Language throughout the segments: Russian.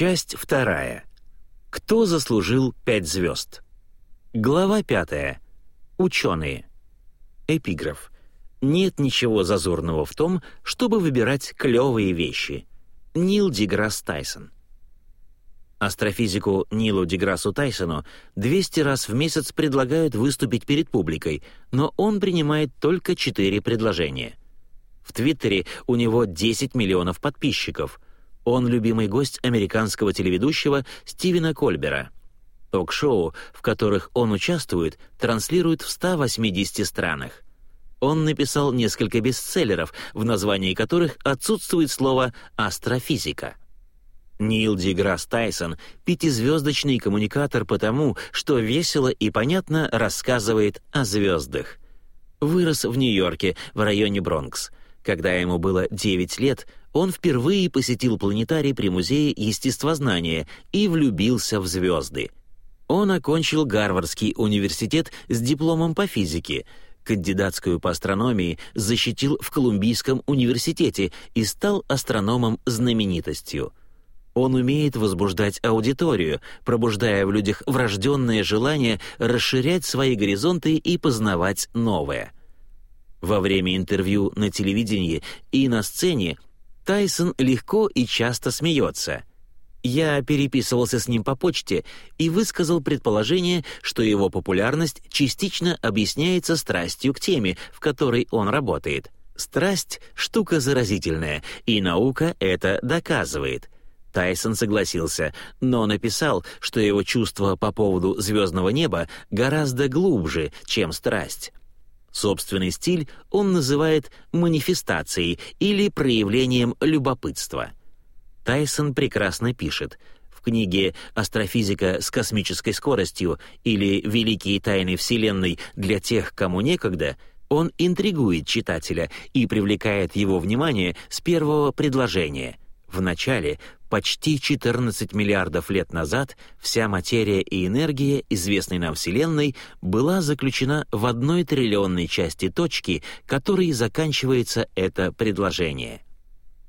Часть вторая. Кто заслужил пять звезд? Глава пятая. Ученые. Эпиграф. Нет ничего зазорного в том, чтобы выбирать клевые вещи. Нил Деграсс Тайсон. Астрофизику Нилу Деграссу Тайсону 200 раз в месяц предлагают выступить перед публикой, но он принимает только 4 предложения. В Твиттере у него 10 миллионов подписчиков. Он любимый гость американского телеведущего Стивена Кольбера. Ток-шоу, в которых он участвует, транслируют в 180 странах. Он написал несколько бестселлеров, в названии которых отсутствует слово «астрофизика». Нил Деграсс Тайсон — пятизвездочный коммуникатор потому, что весело и понятно рассказывает о звездах. Вырос в Нью-Йорке, в районе Бронкс. Когда ему было 9 лет, он впервые посетил планетарий при Музее естествознания и влюбился в звезды. Он окончил Гарвардский университет с дипломом по физике — кандидатскую по астрономии защитил в Колумбийском университете и стал астрономом-знаменитостью. Он умеет возбуждать аудиторию, пробуждая в людях врожденное желание расширять свои горизонты и познавать новое. Во время интервью на телевидении и на сцене Тайсон легко и часто смеется. Я переписывался с ним по почте и высказал предположение, что его популярность частично объясняется страстью к теме, в которой он работает. Страсть — штука заразительная, и наука это доказывает. Тайсон согласился, но написал, что его чувство по поводу звездного неба гораздо глубже, чем страсть. Собственный стиль он называет манифестацией или проявлением любопытства — Тайсон прекрасно пишет. В книге «Астрофизика с космической скоростью» или «Великие тайны Вселенной для тех, кому некогда» он интригует читателя и привлекает его внимание с первого предложения. В начале, почти 14 миллиардов лет назад, вся материя и энергия, известной нам Вселенной, была заключена в одной триллионной части точки, которой заканчивается это предложение.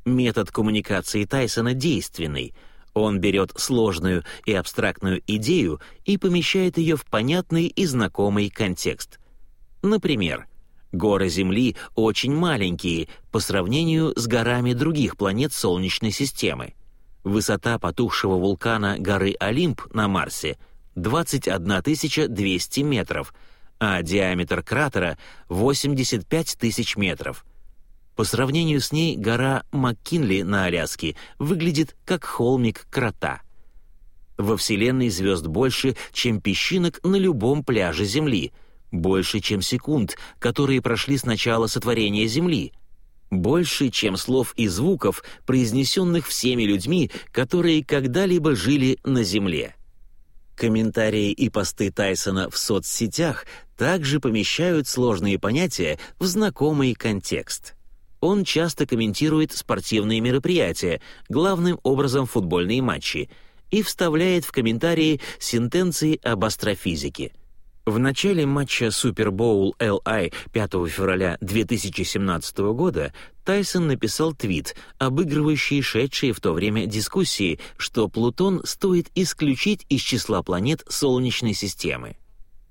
Метод коммуникации Тайсона действенный. Он берет сложную и абстрактную идею и помещает ее в понятный и знакомый контекст. Например, горы Земли очень маленькие по сравнению с горами других планет Солнечной системы. Высота потухшего вулкана горы Олимп на Марсе — 21 200 метров, а диаметр кратера — 85 тысяч метров. По сравнению с ней гора МакКинли на Аляске выглядит как холмик крота. Во Вселенной звезд больше, чем песчинок на любом пляже Земли, больше, чем секунд, которые прошли с начала сотворения Земли, больше, чем слов и звуков, произнесенных всеми людьми, которые когда-либо жили на Земле. Комментарии и посты Тайсона в соцсетях также помещают сложные понятия в знакомый контекст — он часто комментирует спортивные мероприятия, главным образом футбольные матчи, и вставляет в комментарии сентенции об астрофизике. В начале матча Супербоул LI 5 февраля 2017 года Тайсон написал твит, обыгрывающий шедшие в то время дискуссии, что Плутон стоит исключить из числа планет Солнечной системы.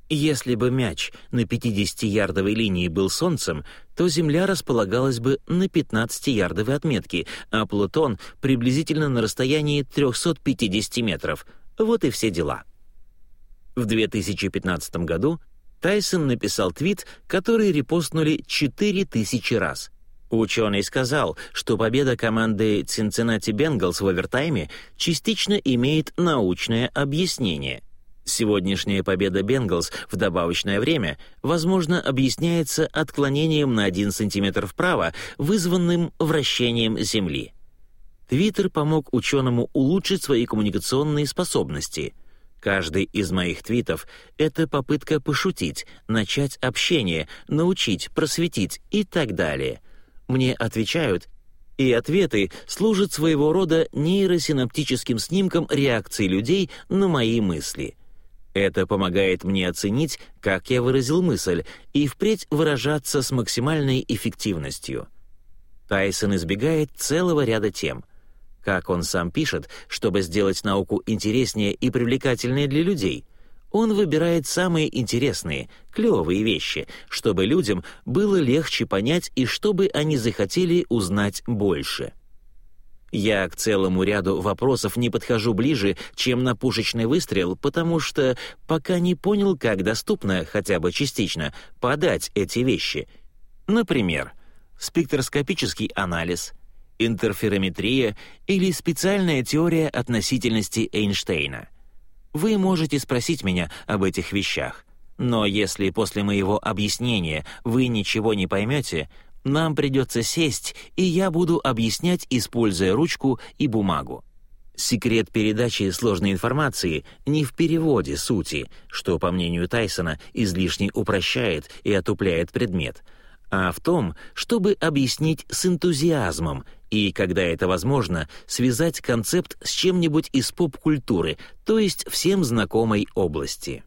Если бы мяч на 50-ярдовой линии был Солнцем, то Земля располагалась бы на 15-ярдовой отметке, а Плутон приблизительно на расстоянии 350 метров. Вот и все дела. В 2015 году Тайсон написал твит, который репостнули 4000 раз. Ученый сказал, что победа команды Cincinnati Bengals в овертайме частично имеет научное объяснение — Сегодняшняя победа Бенгалс в добавочное время, возможно, объясняется отклонением на 1 см вправо, вызванным вращением Земли. Твиттер помог ученому улучшить свои коммуникационные способности. Каждый из моих твитов — это попытка пошутить, начать общение, научить, просветить и так далее. Мне отвечают, и ответы служат своего рода нейросинаптическим снимком реакции людей на мои мысли — это помогает мне оценить, как я выразил мысль, и впредь выражаться с максимальной эффективностью. Тайсон избегает целого ряда тем. Как он сам пишет, чтобы сделать науку интереснее и привлекательнее для людей, он выбирает самые интересные, клевые вещи, чтобы людям было легче понять и чтобы они захотели узнать больше. Я к целому ряду вопросов не подхожу ближе, чем на пушечный выстрел, потому что пока не понял, как доступно, хотя бы частично, подать эти вещи. Например, спектроскопический анализ, интерферометрия или специальная теория относительности Эйнштейна. Вы можете спросить меня об этих вещах, но если после моего объяснения вы ничего не поймете, нам придется сесть, и я буду объяснять, используя ручку и бумагу. Секрет передачи сложной информации не в переводе сути, что, по мнению Тайсона, излишне упрощает и отупляет предмет, а в том, чтобы объяснить с энтузиазмом и, когда это возможно, связать концепт с чем-нибудь из поп-культуры, то есть всем знакомой области.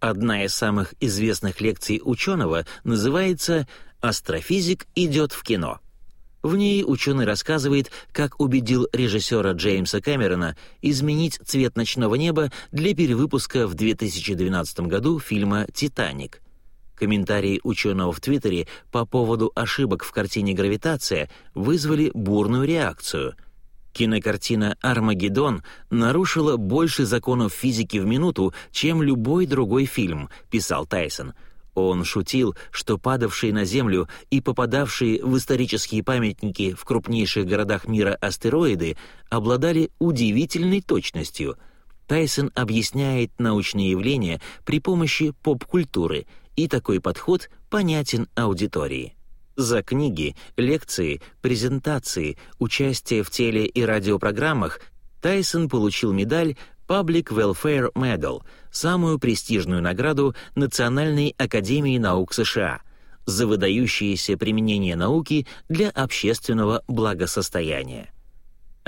Одна из самых известных лекций ученого называется «Астрофизик идет в кино». В ней ученый рассказывает, как убедил режиссера Джеймса Кэмерона изменить цвет ночного неба для перевыпуска в 2012 году фильма «Титаник». Комментарии ученого в Твиттере по поводу ошибок в картине «Гравитация» вызвали бурную реакцию. Кинокартина «Армагеддон» нарушила больше законов физики в минуту, чем любой другой фильм, писал Тайсон — он шутил, что падавшие на Землю и попадавшие в исторические памятники в крупнейших городах мира астероиды обладали удивительной точностью. Тайсон объясняет научные явления при помощи поп-культуры, и такой подход понятен аудитории. За книги, лекции, презентации, участие в теле- и радиопрограммах Тайсон получил медаль Public Welfare Medal, самую престижную награду Национальной академии наук США за выдающееся применение науки для общественного благосостояния.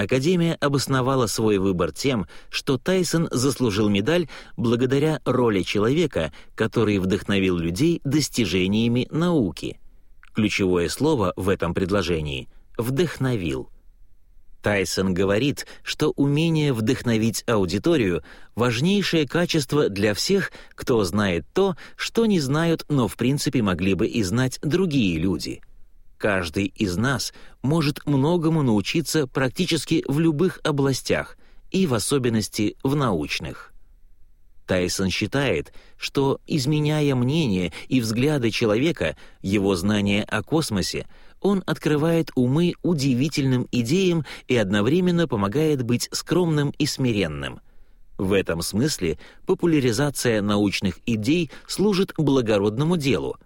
Академия обосновала свой выбор тем, что Тайсон заслужил медаль благодаря роли человека, который вдохновил людей достижениями науки. Ключевое слово в этом предложении — «вдохновил». Тайсон говорит, что умение вдохновить аудиторию — важнейшее качество для всех, кто знает то, что не знают, но в принципе могли бы и знать другие люди. Каждый из нас может многому научиться практически в любых областях, и в особенности в научных. Тайсон считает, что, изменяя мнение и взгляды человека, его знания о космосе — он открывает умы удивительным идеям и одновременно помогает быть скромным и смиренным. В этом смысле популяризация научных идей служит благородному делу.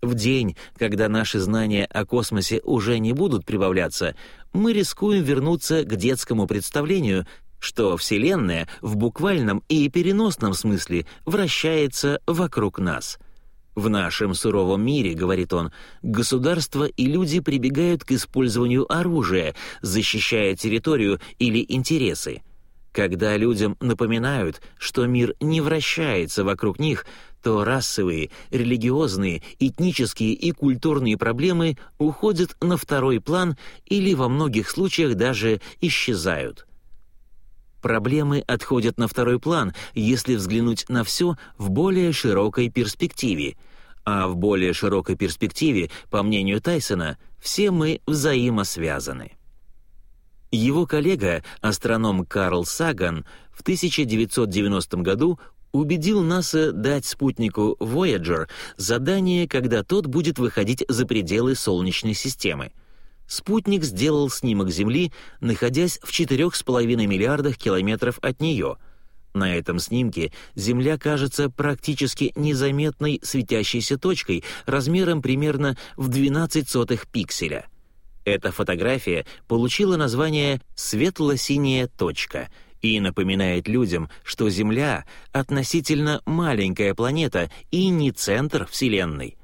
В день, когда наши знания о космосе уже не будут прибавляться, мы рискуем вернуться к детскому представлению, что Вселенная в буквальном и переносном смысле вращается вокруг нас — в нашем суровом мире, говорит он, государства и люди прибегают к использованию оружия, защищая территорию или интересы. Когда людям напоминают, что мир не вращается вокруг них, то расовые, религиозные, этнические и культурные проблемы уходят на второй план или во многих случаях даже исчезают. Проблемы отходят на второй план, если взглянуть на все в более широкой перспективе — а в более широкой перспективе, по мнению Тайсона, все мы взаимосвязаны. Его коллега, астроном Карл Саган, в 1990 году убедил НАСА дать спутнику Voyager задание, когда тот будет выходить за пределы Солнечной системы. Спутник сделал снимок Земли, находясь в 4,5 миллиардах километров от нее — на этом снимке Земля кажется практически незаметной светящейся точкой размером примерно в 12 сотых пикселя. Эта фотография получила название «светло-синяя точка» и напоминает людям, что Земля — относительно маленькая планета и не центр Вселенной.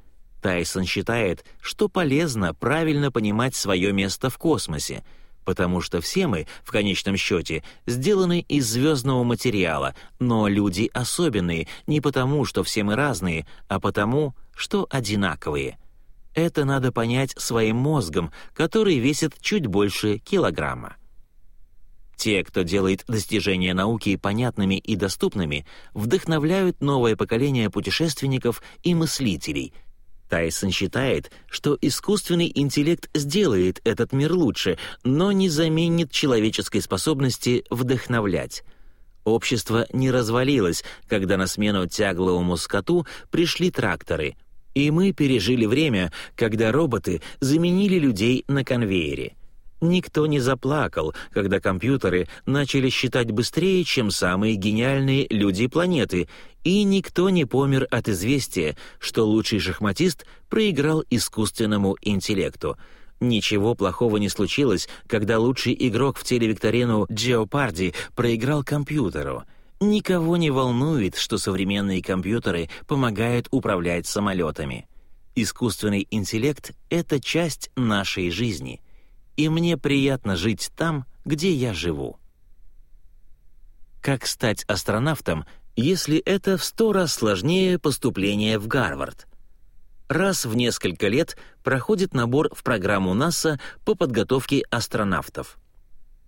Тайсон считает, что полезно правильно понимать свое место в космосе — потому что все мы, в конечном счете, сделаны из звездного материала, но люди особенные не потому, что все мы разные, а потому, что одинаковые. Это надо понять своим мозгом, который весит чуть больше килограмма. Те, кто делает достижения науки понятными и доступными, вдохновляют новое поколение путешественников и мыслителей. Тайсон считает, что искусственный интеллект сделает этот мир лучше, но не заменит человеческой способности вдохновлять. Общество не развалилось, когда на смену тягловому скоту пришли тракторы, и мы пережили время, когда роботы заменили людей на конвейере — Никто не заплакал, когда компьютеры начали считать быстрее, чем самые гениальные люди планеты, и никто не помер от известия, что лучший шахматист проиграл искусственному интеллекту. Ничего плохого не случилось, когда лучший игрок в телевикторину Джеопарди проиграл компьютеру. Никого не волнует, что современные компьютеры помогают управлять самолетами. Искусственный интеллект — это часть нашей жизни — и мне приятно жить там, где я живу. Как стать астронавтом, если это в сто раз сложнее поступления в Гарвард? Раз в несколько лет проходит набор в программу НАСА по подготовке астронавтов.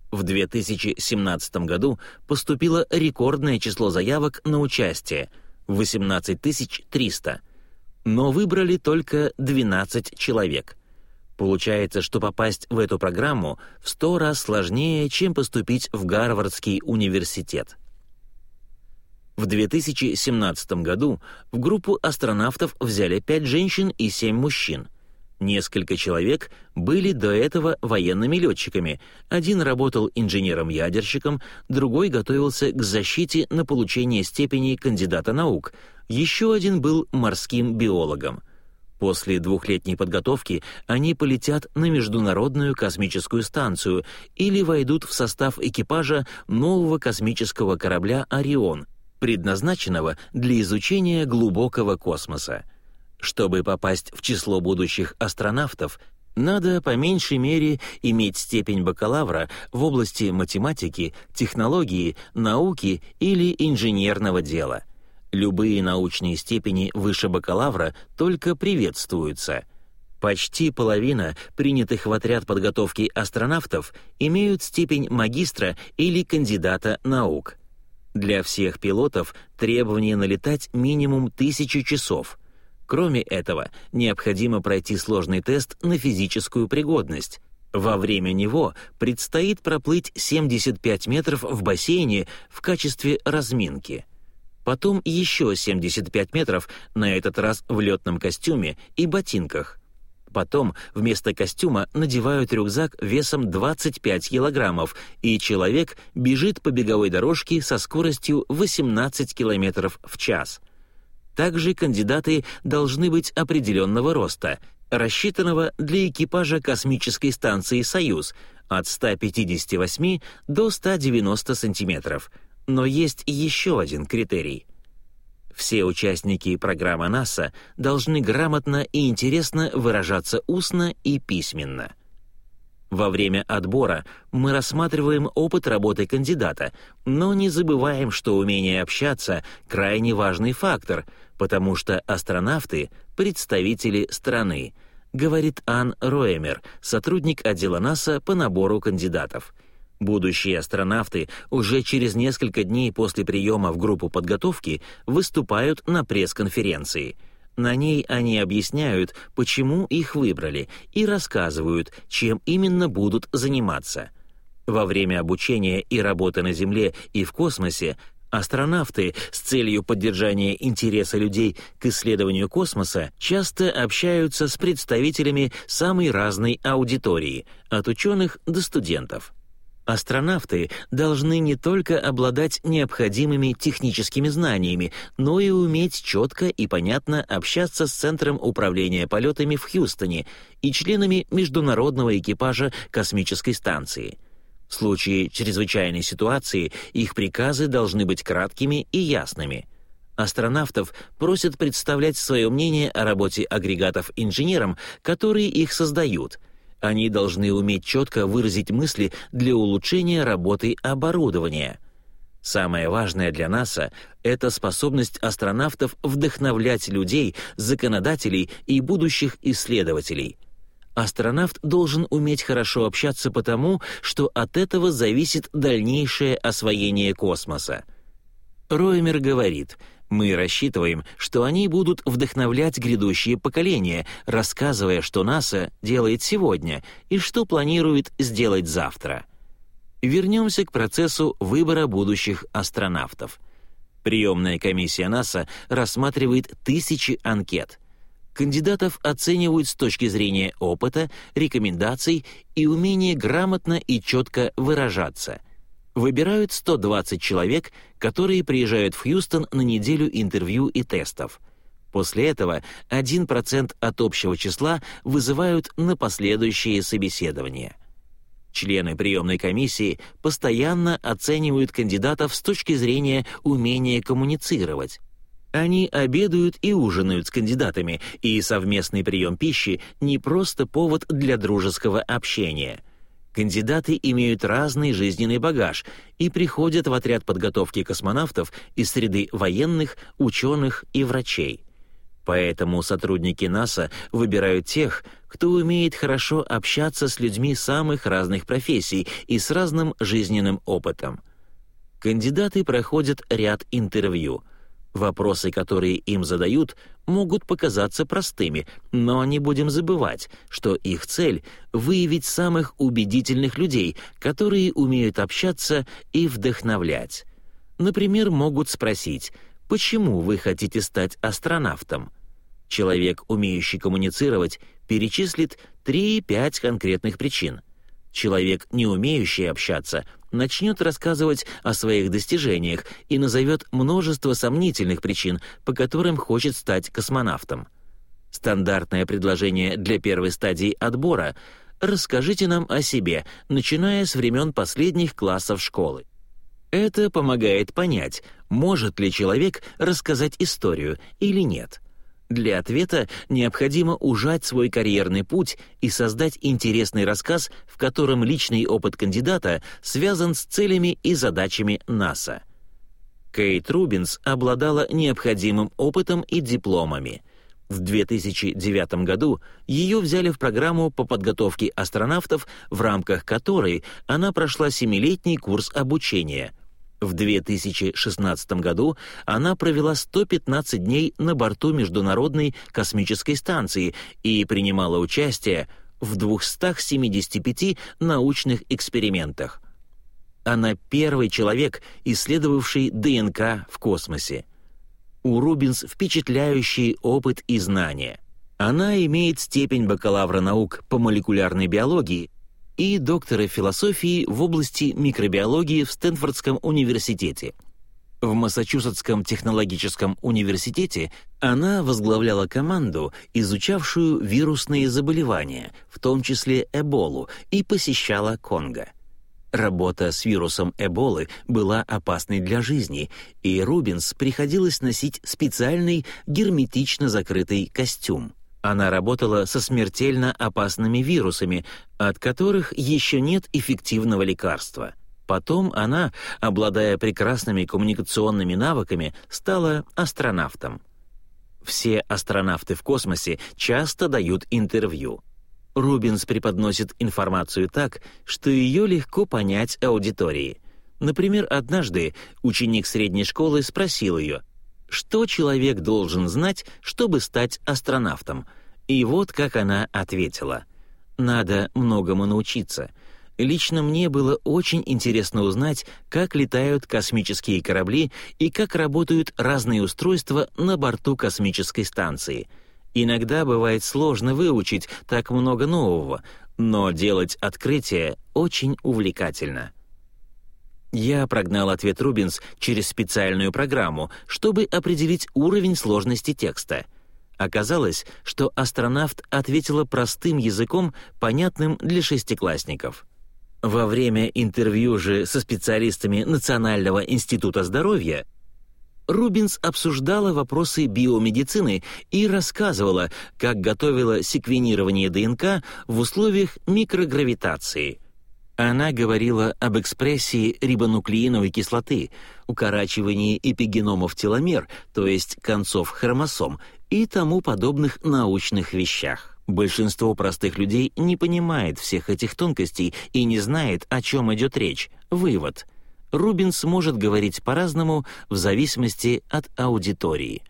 В 2017 году поступило рекордное число заявок на участие — 18 300, но выбрали только 12 человек — Получается, что попасть в эту программу в сто раз сложнее, чем поступить в Гарвардский университет. В 2017 году в группу астронавтов взяли пять женщин и семь мужчин. Несколько человек были до этого военными летчиками. Один работал инженером-ядерщиком, другой готовился к защите на получение степени кандидата наук, еще один был морским биологом. После двухлетней подготовки они полетят на Международную космическую станцию или войдут в состав экипажа нового космического корабля «Орион», предназначенного для изучения глубокого космоса. Чтобы попасть в число будущих астронавтов, надо по меньшей мере иметь степень бакалавра в области математики, технологии, науки или инженерного дела — Любые научные степени выше бакалавра только приветствуются. Почти половина принятых в отряд подготовки астронавтов имеют степень магистра или кандидата наук. Для всех пилотов требование налетать минимум тысячу часов. Кроме этого, необходимо пройти сложный тест на физическую пригодность. Во время него предстоит проплыть 75 метров в бассейне в качестве разминки — Потом еще 75 метров, на этот раз в летном костюме и ботинках. Потом вместо костюма надевают рюкзак весом 25 килограммов, и человек бежит по беговой дорожке со скоростью 18 километров в час. Также кандидаты должны быть определенного роста, рассчитанного для экипажа космической станции «Союз» от 158 до 190 сантиметров – но есть еще один критерий. Все участники программы НАСА должны грамотно и интересно выражаться устно и письменно. Во время отбора мы рассматриваем опыт работы кандидата, но не забываем, что умение общаться — крайне важный фактор, потому что астронавты — представители страны, говорит Ан Роэмер, сотрудник отдела НАСА по набору кандидатов — Будущие астронавты уже через несколько дней после приема в группу подготовки выступают на пресс-конференции. На ней они объясняют, почему их выбрали, и рассказывают, чем именно будут заниматься. Во время обучения и работы на Земле и в космосе Астронавты с целью поддержания интереса людей к исследованию космоса часто общаются с представителями самой разной аудитории, от ученых до студентов. Астронавты должны не только обладать необходимыми техническими знаниями, но и уметь четко и понятно общаться с Центром управления полетами в Хьюстоне и членами международного экипажа космической станции. В случае чрезвычайной ситуации их приказы должны быть краткими и ясными. Астронавтов просят представлять свое мнение о работе агрегатов инженерам, которые их создают — они должны уметь четко выразить мысли для улучшения работы оборудования. Самое важное для НАСА — это способность астронавтов вдохновлять людей, законодателей и будущих исследователей. Астронавт должен уметь хорошо общаться потому, что от этого зависит дальнейшее освоение космоса. Роймер говорит, мы рассчитываем, что они будут вдохновлять грядущие поколения, рассказывая, что НАСА делает сегодня и что планирует сделать завтра. Вернемся к процессу выбора будущих астронавтов. Приемная комиссия НАСА рассматривает тысячи анкет — Кандидатов оценивают с точки зрения опыта, рекомендаций и умения грамотно и четко выражаться. Выбирают 120 человек, которые приезжают в Хьюстон на неделю интервью и тестов. После этого 1% от общего числа вызывают на последующие собеседования. Члены приемной комиссии постоянно оценивают кандидатов с точки зрения умения коммуницировать, они обедают и ужинают с кандидатами, и совместный прием пищи не просто повод для дружеского общения. Кандидаты имеют разный жизненный багаж и приходят в отряд подготовки космонавтов из среды военных, ученых и врачей. Поэтому сотрудники НАСА выбирают тех, кто умеет хорошо общаться с людьми самых разных профессий и с разным жизненным опытом. Кандидаты проходят ряд интервью — Вопросы, которые им задают, могут показаться простыми, но не будем забывать, что их цель — выявить самых убедительных людей, которые умеют общаться и вдохновлять. Например, могут спросить, почему вы хотите стать астронавтом? Человек, умеющий коммуницировать, перечислит 3-5 конкретных причин. Человек, не умеющий общаться, начнет рассказывать о своих достижениях и назовет множество сомнительных причин, по которым хочет стать космонавтом. Стандартное предложение для первой стадии отбора — «Расскажите нам о себе, начиная с времен последних классов школы». Это помогает понять, может ли человек рассказать историю или нет — для ответа необходимо ужать свой карьерный путь и создать интересный рассказ, в котором личный опыт кандидата связан с целями и задачами НАСА. Кейт Рубинс обладала необходимым опытом и дипломами. В 2009 году ее взяли в программу по подготовке астронавтов, в рамках которой она прошла семилетний курс обучения — в 2016 году она провела 115 дней на борту Международной космической станции и принимала участие в 275 научных экспериментах. Она первый человек, исследовавший ДНК в космосе. У Рубинс впечатляющий опыт и знания. Она имеет степень бакалавра наук по молекулярной биологии и доктора философии в области микробиологии в Стэнфордском университете. В Массачусетском технологическом университете она возглавляла команду, изучавшую вирусные заболевания, в том числе Эболу, и посещала Конго. Работа с вирусом Эболы была опасной для жизни, и Рубинс приходилось носить специальный герметично закрытый костюм. Она работала со смертельно опасными вирусами, от которых еще нет эффективного лекарства. Потом она, обладая прекрасными коммуникационными навыками, стала астронавтом. Все астронавты в космосе часто дают интервью. Рубинс преподносит информацию так, что ее легко понять аудитории. Например, однажды ученик средней школы спросил ее, что человек должен знать, чтобы стать астронавтом? И вот как она ответила. «Надо многому научиться. Лично мне было очень интересно узнать, как летают космические корабли и как работают разные устройства на борту космической станции. Иногда бывает сложно выучить так много нового, но делать открытие очень увлекательно». Я прогнал ответ Рубинс через специальную программу, чтобы определить уровень сложности текста. Оказалось, что астронавт ответила простым языком, понятным для шестиклассников. Во время интервью же со специалистами Национального института здоровья Рубинс обсуждала вопросы биомедицины и рассказывала, как готовила секвенирование ДНК в условиях микрогравитации — она говорила об экспрессии рибонуклеиновой кислоты, укорачивании эпигеномов теломер, то есть концов хромосом, и тому подобных научных вещах. Большинство простых людей не понимает всех этих тонкостей и не знает, о чем идет речь. Вывод. Рубинс может говорить по-разному в зависимости от аудитории.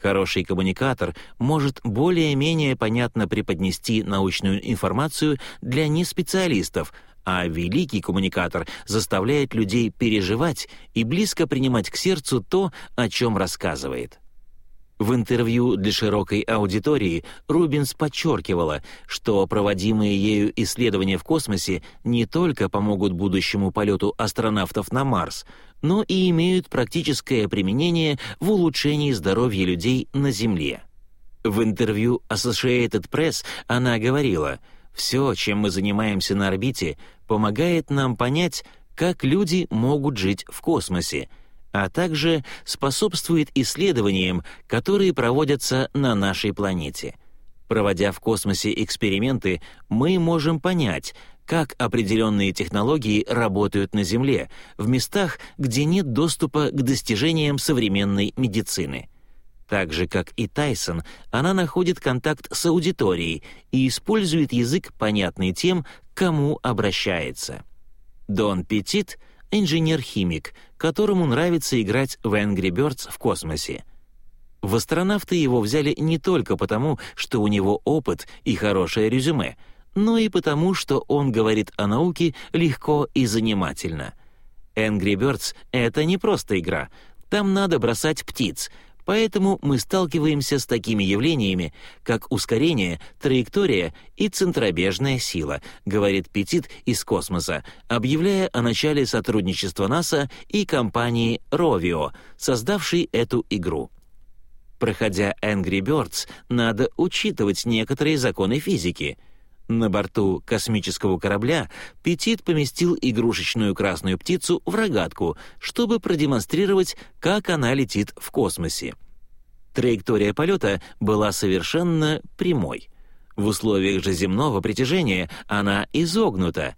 Хороший коммуникатор может более-менее понятно преподнести научную информацию для неспециалистов, а великий коммуникатор заставляет людей переживать и близко принимать к сердцу то, о чем рассказывает. В интервью для широкой аудитории Рубинс подчеркивала, что проводимые ею исследования в космосе не только помогут будущему полету астронавтов на Марс, но и имеют практическое применение в улучшении здоровья людей на Земле. В интервью Associated Press она говорила, «Все, чем мы занимаемся на орбите, помогает нам понять, как люди могут жить в космосе — а также способствует исследованиям, которые проводятся на нашей планете. Проводя в космосе эксперименты, мы можем понять, как определенные технологии работают на Земле, в местах, где нет доступа к достижениям современной медицины. Так же, как и Тайсон, она находит контакт с аудиторией и использует язык, понятный тем, к кому обращается. Дон Петит — инженер-химик, которому нравится играть в Angry Birds в космосе. В астронавты его взяли не только потому, что у него опыт и хорошее резюме, но и потому, что он говорит о науке легко и занимательно. Angry Birds — это не просто игра. Там надо бросать птиц, Поэтому мы сталкиваемся с такими явлениями, как ускорение, траектория и центробежная сила, говорит Петит из космоса, объявляя о начале сотрудничества НАСА и компании Rovio, создавшей эту игру. Проходя Angry Birds, надо учитывать некоторые законы физики — на борту космического корабля Петит поместил игрушечную красную птицу в рогатку, чтобы продемонстрировать, как она летит в космосе. Траектория полета была совершенно прямой. В условиях же земного притяжения она изогнута.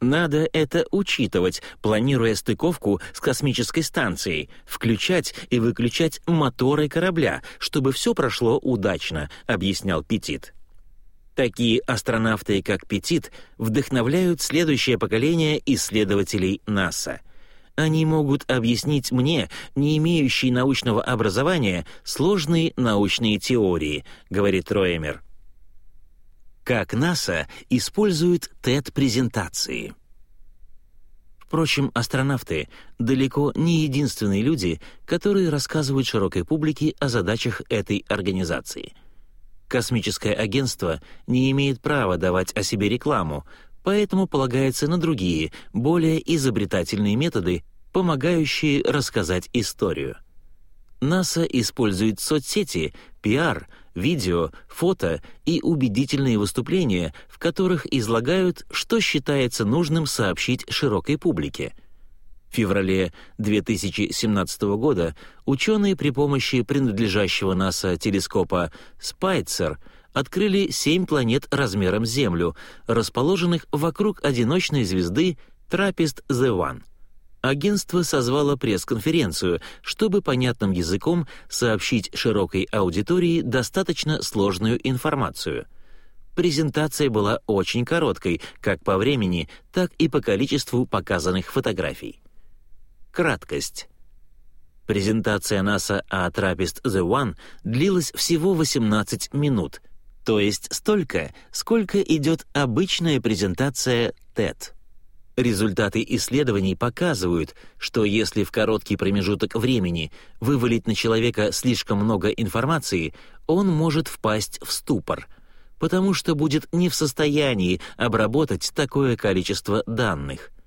Надо это учитывать, планируя стыковку с космической станцией, включать и выключать моторы корабля, чтобы все прошло удачно, объяснял Петит. Такие астронавты, как Петит, вдохновляют следующее поколение исследователей НАСА. Они могут объяснить мне, не имеющий научного образования, сложные научные теории, говорит Роэмер. Как НАСА использует TED-презентации. Впрочем, астронавты далеко не единственные люди, которые рассказывают широкой публике о задачах этой организации — Космическое агентство не имеет права давать о себе рекламу, поэтому полагается на другие, более изобретательные методы, помогающие рассказать историю. НАСА использует соцсети, пиар, видео, фото и убедительные выступления, в которых излагают, что считается нужным сообщить широкой публике — в феврале 2017 года ученые при помощи принадлежащего НАСА телескопа «Спайцер» открыли семь планет размером с Землю, расположенных вокруг одиночной звезды Трапест-The Агентство созвало пресс-конференцию, чтобы понятным языком сообщить широкой аудитории достаточно сложную информацию — презентация была очень короткой, как по времени, так и по количеству показанных фотографий. Краткость. Презентация НАСА о Trappist The One длилась всего 18 минут, то есть столько, сколько идет обычная презентация TED. Результаты исследований показывают, что если в короткий промежуток времени вывалить на человека слишком много информации, он может впасть в ступор, потому что будет не в состоянии обработать такое количество данных —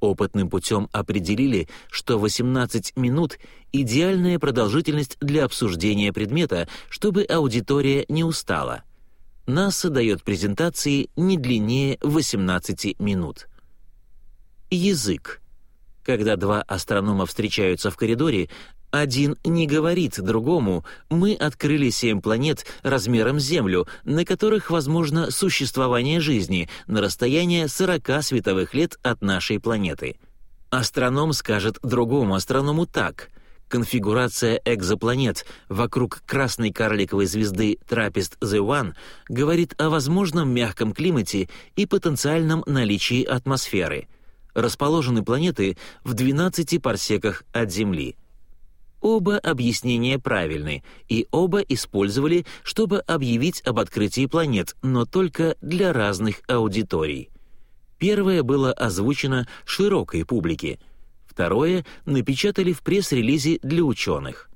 Опытным путем определили, что 18 минут — идеальная продолжительность для обсуждения предмета, чтобы аудитория не устала. НАСА дает презентации не длиннее 18 минут. Язык. Когда два астронома встречаются в коридоре, один не говорит другому, мы открыли семь планет размером с Землю, на которых возможно существование жизни на расстоянии 40 световых лет от нашей планеты. Астроном скажет другому астроному так. Конфигурация экзопланет вокруг красной карликовой звезды TRAPPIST-Z1 говорит о возможном мягком климате и потенциальном наличии атмосферы. Расположены планеты в 12 парсеках от Земли. Оба объяснения правильны, и оба использовали, чтобы объявить об открытии планет, но только для разных аудиторий. Первое было озвучено широкой публике — Второе напечатали в пресс-релизе для ученых.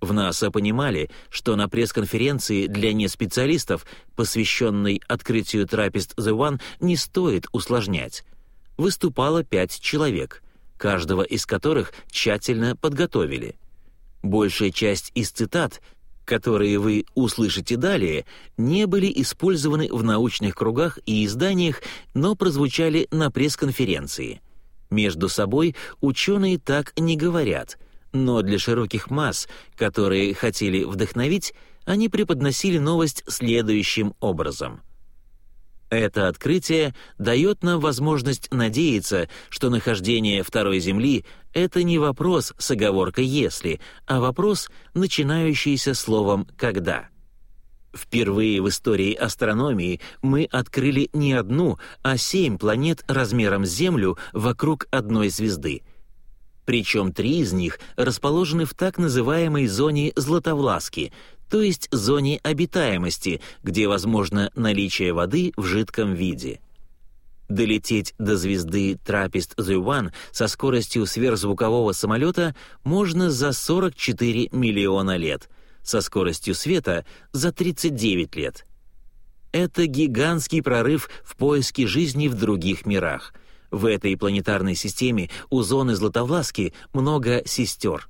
В НАСА понимали, что на пресс-конференции для неспециалистов, посвященной открытию Трапест The One, не стоит усложнять. Выступало пять человек, каждого из которых тщательно подготовили. Большая часть из цитат, которые вы услышите далее, не были использованы в научных кругах и изданиях, но прозвучали на пресс-конференции — между собой ученые так не говорят, но для широких масс, которые хотели вдохновить, они преподносили новость следующим образом. Это открытие дает нам возможность надеяться, что нахождение второй Земли — это не вопрос с оговоркой «если», а вопрос, начинающийся словом «когда». Впервые в истории астрономии мы открыли не одну, а семь планет размером с Землю вокруг одной звезды. Причем три из них расположены в так называемой зоне Златовласки, то есть зоне обитаемости, где возможно наличие воды в жидком виде. Долететь до звезды Трапест-Зюван со скоростью сверхзвукового самолета можно за 44 миллиона лет — со скоростью света за 39 лет. Это гигантский прорыв в поиске жизни в других мирах. В этой планетарной системе у зоны Златовласки много сестер.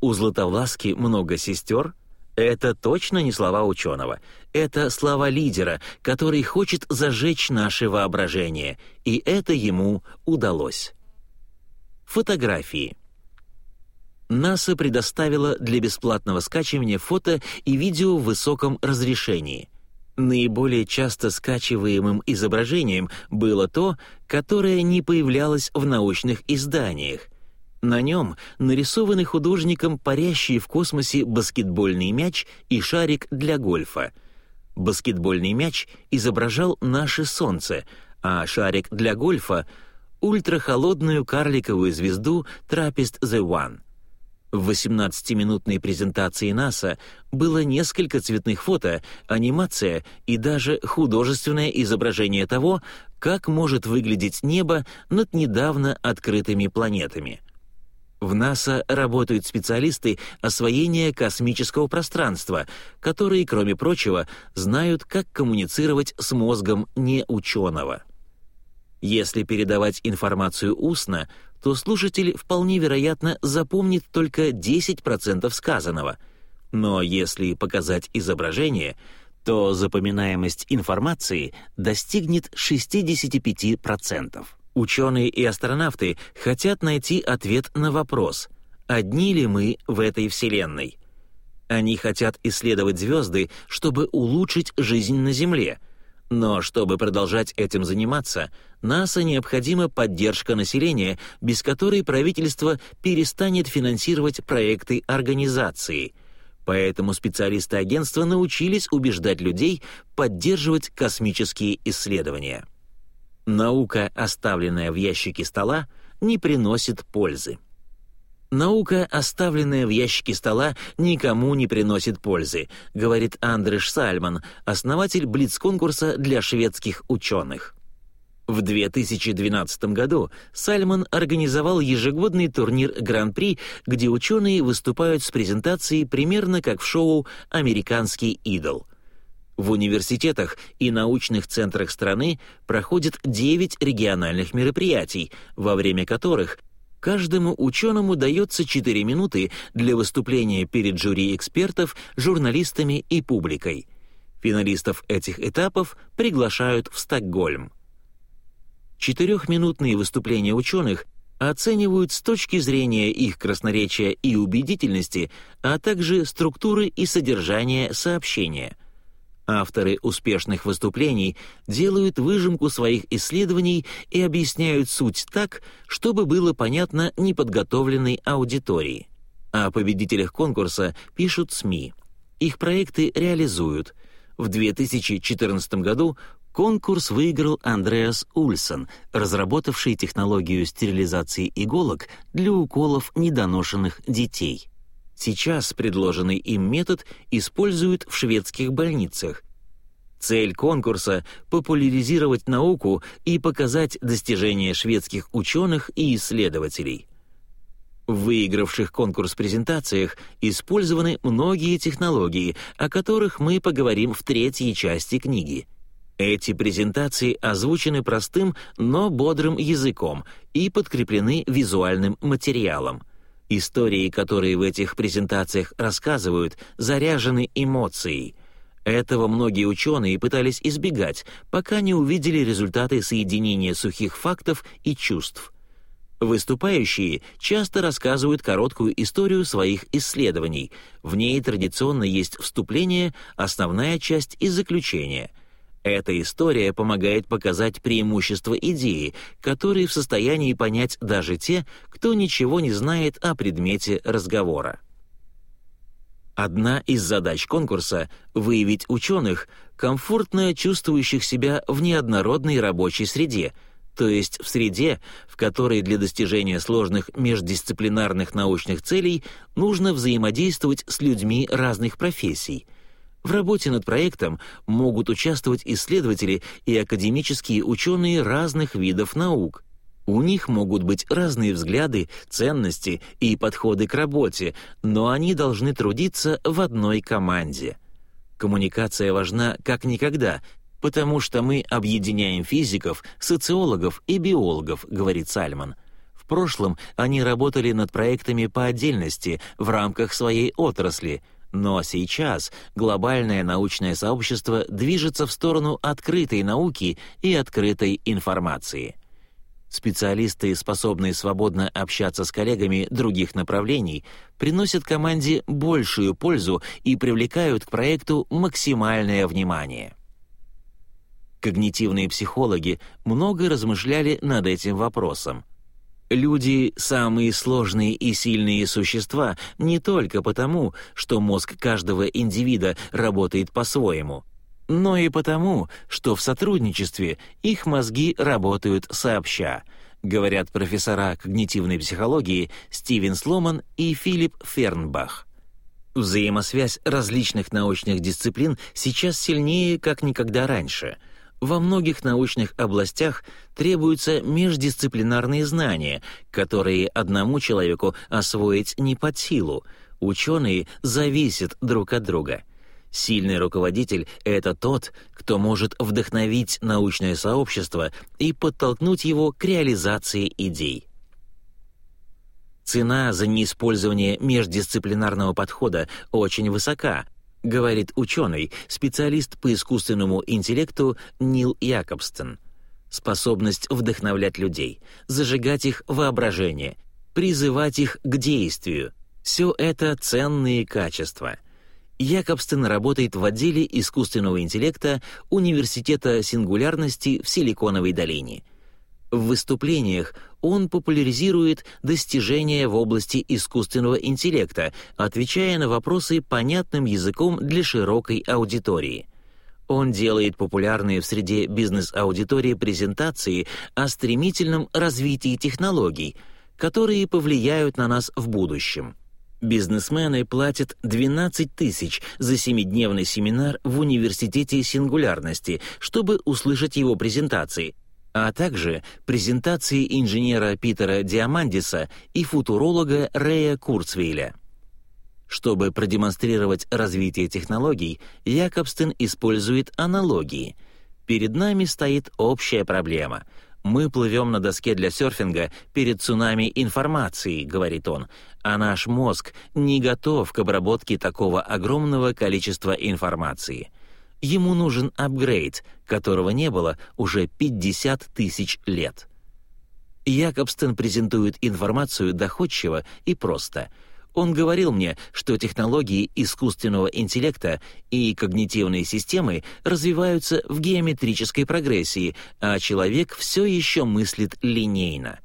У Златовласки много сестер? Это точно не слова ученого. Это слова лидера, который хочет зажечь наше воображение, и это ему удалось. Фотографии. НАСА предоставила для бесплатного скачивания фото и видео в высоком разрешении. Наиболее часто скачиваемым изображением было то, которое не появлялось в научных изданиях. На нем нарисованы художником парящие в космосе баскетбольный мяч и шарик для гольфа. Баскетбольный мяч изображал наше Солнце, а шарик для гольфа — ультрахолодную карликовую звезду TRAPPIST-The One. В 18-минутной презентации НАСА было несколько цветных фото, анимация и даже художественное изображение того, как может выглядеть небо над недавно открытыми планетами. В НАСА работают специалисты освоения космического пространства, которые, кроме прочего, знают, как коммуницировать с мозгом неученого. Если передавать информацию устно, то слушатель вполне вероятно запомнит только 10% сказанного. Но если показать изображение, то запоминаемость информации достигнет 65%. Ученые и астронавты хотят найти ответ на вопрос, одни ли мы в этой Вселенной. Они хотят исследовать звезды, чтобы улучшить жизнь на Земле — но чтобы продолжать этим заниматься, НАСА необходима поддержка населения, без которой правительство перестанет финансировать проекты организации. Поэтому специалисты агентства научились убеждать людей поддерживать космические исследования. Наука, оставленная в ящике стола, не приносит пользы. «Наука, оставленная в ящике стола, никому не приносит пользы», говорит Андреш Сальман, основатель Блиц-конкурса для шведских ученых. В 2012 году Сальман организовал ежегодный турнир Гран-при, где ученые выступают с презентацией примерно как в шоу «Американский идол». В университетах и научных центрах страны проходят 9 региональных мероприятий, во время которых Каждому ученому дается 4 минуты для выступления перед жюри экспертов, журналистами и публикой. Финалистов этих этапов приглашают в Стокгольм. Четырехминутные выступления ученых оценивают с точки зрения их красноречия и убедительности, а также структуры и содержания сообщения – Авторы успешных выступлений делают выжимку своих исследований и объясняют суть так, чтобы было понятно неподготовленной аудитории. О победителях конкурса пишут СМИ. Их проекты реализуют. В 2014 году конкурс выиграл Андреас Ульсон, разработавший технологию стерилизации иголок для уколов недоношенных детей. Сейчас предложенный им метод используют в шведских больницах. Цель конкурса — популяризировать науку и показать достижения шведских ученых и исследователей. В выигравших конкурс презентациях использованы многие технологии, о которых мы поговорим в третьей части книги. Эти презентации озвучены простым, но бодрым языком и подкреплены визуальным материалом — Истории, которые в этих презентациях рассказывают, заряжены эмоцией. Этого многие ученые пытались избегать, пока не увидели результаты соединения сухих фактов и чувств. Выступающие часто рассказывают короткую историю своих исследований. В ней традиционно есть вступление, основная часть и заключение — эта история помогает показать преимущества идеи, которые в состоянии понять даже те, кто ничего не знает о предмете разговора. Одна из задач конкурса — выявить ученых, комфортно чувствующих себя в неоднородной рабочей среде, то есть в среде, в которой для достижения сложных междисциплинарных научных целей нужно взаимодействовать с людьми разных профессий — в работе над проектом могут участвовать исследователи и академические ученые разных видов наук. У них могут быть разные взгляды, ценности и подходы к работе, но они должны трудиться в одной команде. Коммуникация важна как никогда, потому что мы объединяем физиков, социологов и биологов, говорит Сальман. В прошлом они работали над проектами по отдельности в рамках своей отрасли — но сейчас глобальное научное сообщество движется в сторону открытой науки и открытой информации. Специалисты, способные свободно общаться с коллегами других направлений, приносят команде большую пользу и привлекают к проекту максимальное внимание. Когнитивные психологи много размышляли над этим вопросом — Люди — самые сложные и сильные существа не только потому, что мозг каждого индивида работает по-своему, но и потому, что в сотрудничестве их мозги работают сообща, говорят профессора когнитивной психологии Стивен Сломан и Филипп Фернбах. Взаимосвязь различных научных дисциплин сейчас сильнее, как никогда раньше — во многих научных областях требуются междисциплинарные знания, которые одному человеку освоить не под силу. Ученые зависят друг от друга. Сильный руководитель — это тот, кто может вдохновить научное сообщество и подтолкнуть его к реализации идей. Цена за неиспользование междисциплинарного подхода очень высока, говорит ученый, специалист по искусственному интеллекту Нил Якобстон. Способность вдохновлять людей, зажигать их воображение, призывать их к действию — все это ценные качества. Якобстон работает в отделе искусственного интеллекта Университета сингулярности в Силиконовой долине — в выступлениях он популяризирует достижения в области искусственного интеллекта, отвечая на вопросы понятным языком для широкой аудитории. Он делает популярные в среде бизнес-аудитории презентации о стремительном развитии технологий, которые повлияют на нас в будущем. Бизнесмены платят 12 тысяч за семидневный семинар в Университете сингулярности, чтобы услышать его презентации — а также презентации инженера Питера Диамандиса и футуролога Рэя Курцвейля. Чтобы продемонстрировать развитие технологий, Якобстен использует аналогии. Перед нами стоит общая проблема. «Мы плывем на доске для серфинга перед цунами информации», — говорит он, «а наш мозг не готов к обработке такого огромного количества информации». Ему нужен апгрейд, которого не было уже 50 тысяч лет. Якобстен презентует информацию доходчиво и просто. Он говорил мне, что технологии искусственного интеллекта и когнитивные системы развиваются в геометрической прогрессии, а человек все еще мыслит линейно.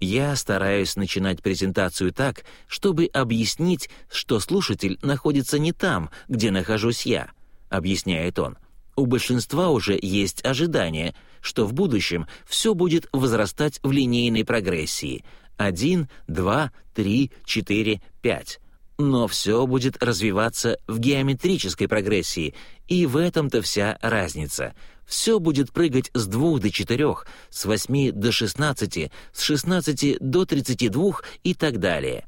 Я стараюсь начинать презентацию так, чтобы объяснить, что слушатель находится не там, где нахожусь я, объясняет он. У большинства уже есть ожидание, что в будущем все будет возрастать в линейной прогрессии. 1, 2, 3, 4, 5. Но все будет развиваться в геометрической прогрессии, и в этом-то вся разница — все будет прыгать с 2 до 4, с 8 до 16, с 16 до 32 и так далее.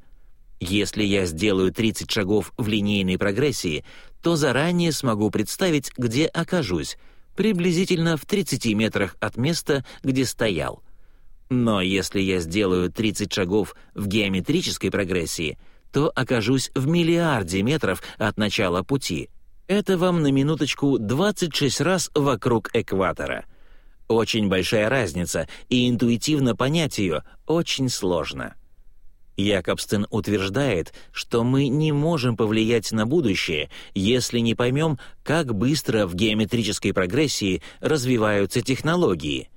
Если я сделаю 30 шагов в линейной прогрессии, то заранее смогу представить, где окажусь, приблизительно в 30 метрах от места, где стоял. Но если я сделаю 30 шагов в геометрической прогрессии, то окажусь в миллиарде метров от начала пути — это вам на минуточку 26 раз вокруг экватора. Очень большая разница, и интуитивно понять ее очень сложно. Якобстен утверждает, что мы не можем повлиять на будущее, если не поймем, как быстро в геометрической прогрессии развиваются технологии.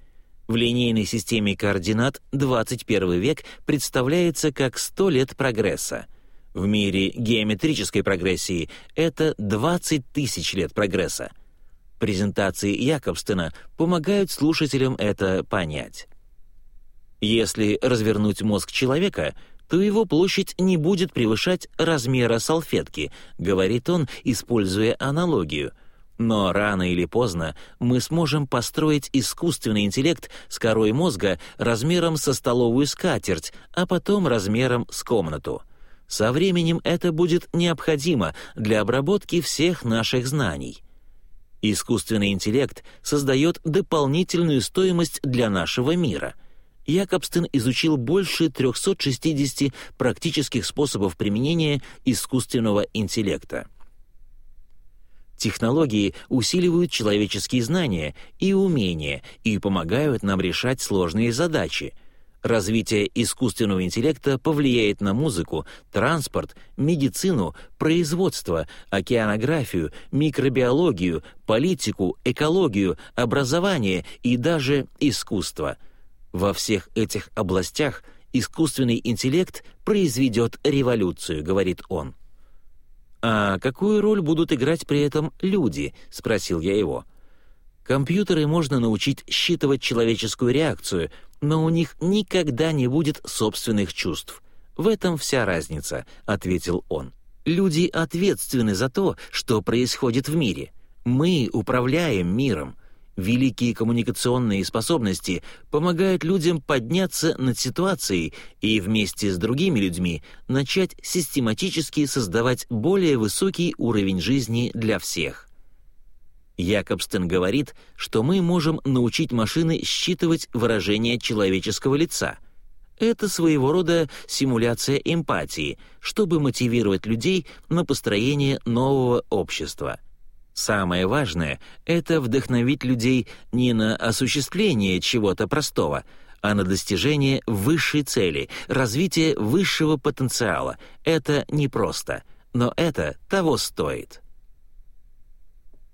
В линейной системе координат 21 век представляется как 100 лет прогресса — в мире геометрической прогрессии это 20 тысяч лет прогресса. Презентации Якобстена помогают слушателям это понять. Если развернуть мозг человека, то его площадь не будет превышать размера салфетки, говорит он, используя аналогию. Но рано или поздно мы сможем построить искусственный интеллект с корой мозга размером со столовую скатерть, а потом размером с комнату — со временем это будет необходимо для обработки всех наших знаний. Искусственный интеллект создает дополнительную стоимость для нашего мира. Якобстен изучил больше 360 практических способов применения искусственного интеллекта. Технологии усиливают человеческие знания и умения и помогают нам решать сложные задачи — Развитие искусственного интеллекта повлияет на музыку, транспорт, медицину, производство, океанографию, микробиологию, политику, экологию, образование и даже искусство. Во всех этих областях искусственный интеллект произведет революцию, говорит он. «А какую роль будут играть при этом люди?» — спросил я его. Компьютеры можно научить считывать человеческую реакцию, но у них никогда не будет собственных чувств. В этом вся разница, ответил он. Люди ответственны за то, что происходит в мире. Мы управляем миром. Великие коммуникационные способности помогают людям подняться над ситуацией и вместе с другими людьми начать систематически создавать более высокий уровень жизни для всех. Якобстен говорит, что мы можем научить машины считывать выражение человеческого лица. Это своего рода симуляция эмпатии, чтобы мотивировать людей на построение нового общества. Самое важное — это вдохновить людей не на осуществление чего-то простого, а на достижение высшей цели, развитие высшего потенциала. Это непросто, но это того стоит.